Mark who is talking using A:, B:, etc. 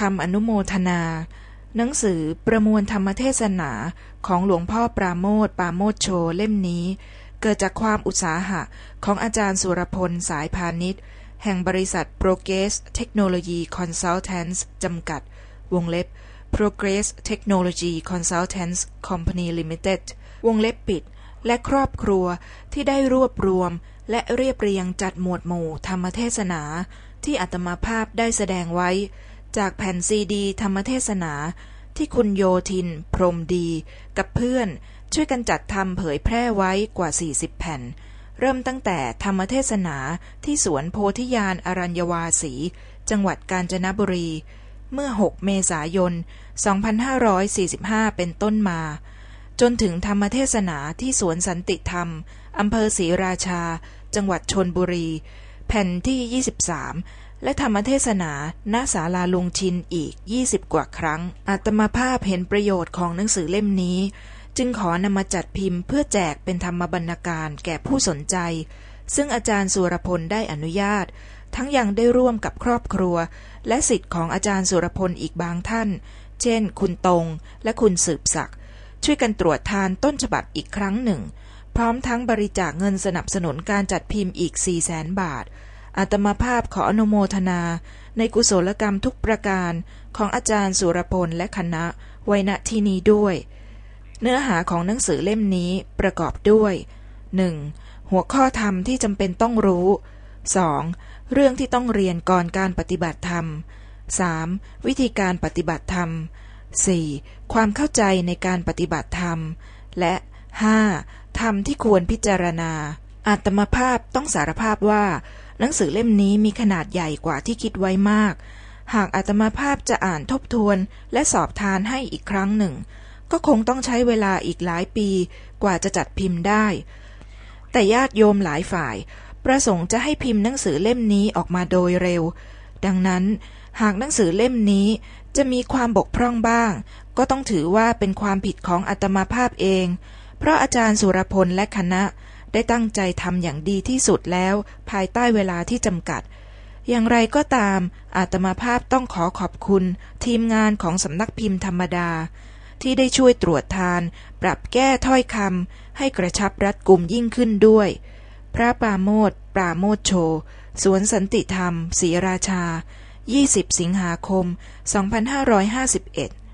A: คำอนุโมทนา หนังสือประมวลธรรมเทศนาของหลวงพ่อปราโมทปราโมทโชเล่มนี้ เกิดจากความอุตสาหะของอาจารย์สุรพลสายพาณิชย์ แห่งบริษัท Progress Technology Consultants จำกัด วงเล็บ Progress Technology Consultants Company Limited วงเล็บปิด และครอบครัวที่ได้รวบรวม และเรียบเรียงจัดหมวดหมู่ธรรมเทศนา ที่อัตมาภาพได้แสดงไว้ จากแผ่นซีดี ธรรมเทศนาที่คุณโยทิน พรมดี กับเพื่อนช่วยกันจัดทำเผยแพร่ไว้กว่า 40 แผ่น เริ่มตั้งแต่ธรรมเทศนาที่สวนโพธิญาณอรัญญวาสี จังหวัดกาญจนบุรี เมื่อ 6 เมษายน 2545 เป็นต้นมา จนถึงธรรมเทศนาที่สวนสันติธรรมอำเภอศรีราชา จังหวัดชนบุรี แผ่นที่ 23 และธรรมเทศนาณศาลาลุงชินอีก 20 กว่าครั้ง อาตมาภาพเห็นประโยชน์ของหนังสือเล่มนี้ จึงขอนำมาจัดพิมพ์เพื่อแจกเป็นธรรมบรรณการแก่ผู้สนใจ ซึ่งอาจารย์สุรพลได้อนุญาต ทั้งยังได้ร่วมกับครอบครัว และสิทธิ์ของอาจารย์สุรพลอีกบางท่าน เช่น คุณตรงและคุณสืบศักดิ์ช่วยกันตรวจทานต้นฉบับอีกครั้งหนึ่ง พร้อมทั้งบริจาคเงินสนับสนุนการจัดพิมพ์อีก4 0 0แสนบาท อาตมาภาพขออนุโมทนา ในกุศลกรรมทุกประการของอาจารย์สุรพลและคณะไว้ณที่นี้ด้วย เนื้อหาของหนังสือเล่มนี้ประกอบด้วย 1. หัวข้อธรรมที่จำเป็นต้องรู้ 2. เรื่องที่ต้องเรียนก่อนการปฏิบัติธรรม 3. วิธีการปฏิบัติธรรม 4. ความเข้าใจในการปฏิบัติธรรม และ 5. ธรรมที่ควรพิจารณาอาตมาภาพต้องสารภาพว่า หนังสือเล่มนี้มีขนาดใหญ่กว่าที่คิดไว้มาก หากอาตมาภาพจะอ่านทบทวนและสอบทานให้อีกครั้งหนึ่ง ก็คงต้องใช้เวลาอีกหลายปีกว่าจะจัดพิมพ์ได้ แต่ญาติโยมหลายฝ่าย ประสงค์จะให้พิมพ์หนังสือเล่มนี้ออกมาโดยเร็ว ดังนั้น หากหนังสือเล่มนี้จะมีความบกพร่องบ้าง ก็ต้องถือว่าเป็นความผิดของอาตมาภาพเอง เพราะอาจารย์สุรพลและคณะ ได้ตั้งใจทำอย่างดีที่สุดแล้ว ภายใต้เวลาที่จำกัด อย่างไรก็ตาม อาตมาภาพต้องขอขอบคุณ ทีมงานของสำนักพิมพ์ธรรมดา ที่ได้ช่วยตรวจทาน ปรับแก้ถ้อยคำให้กระชับรัดกุมยิ่งขึ้นด้วย พระปราโมทปราโมทโชสวนสันติธรรมศรีราชา 20 สิงหาคม 2551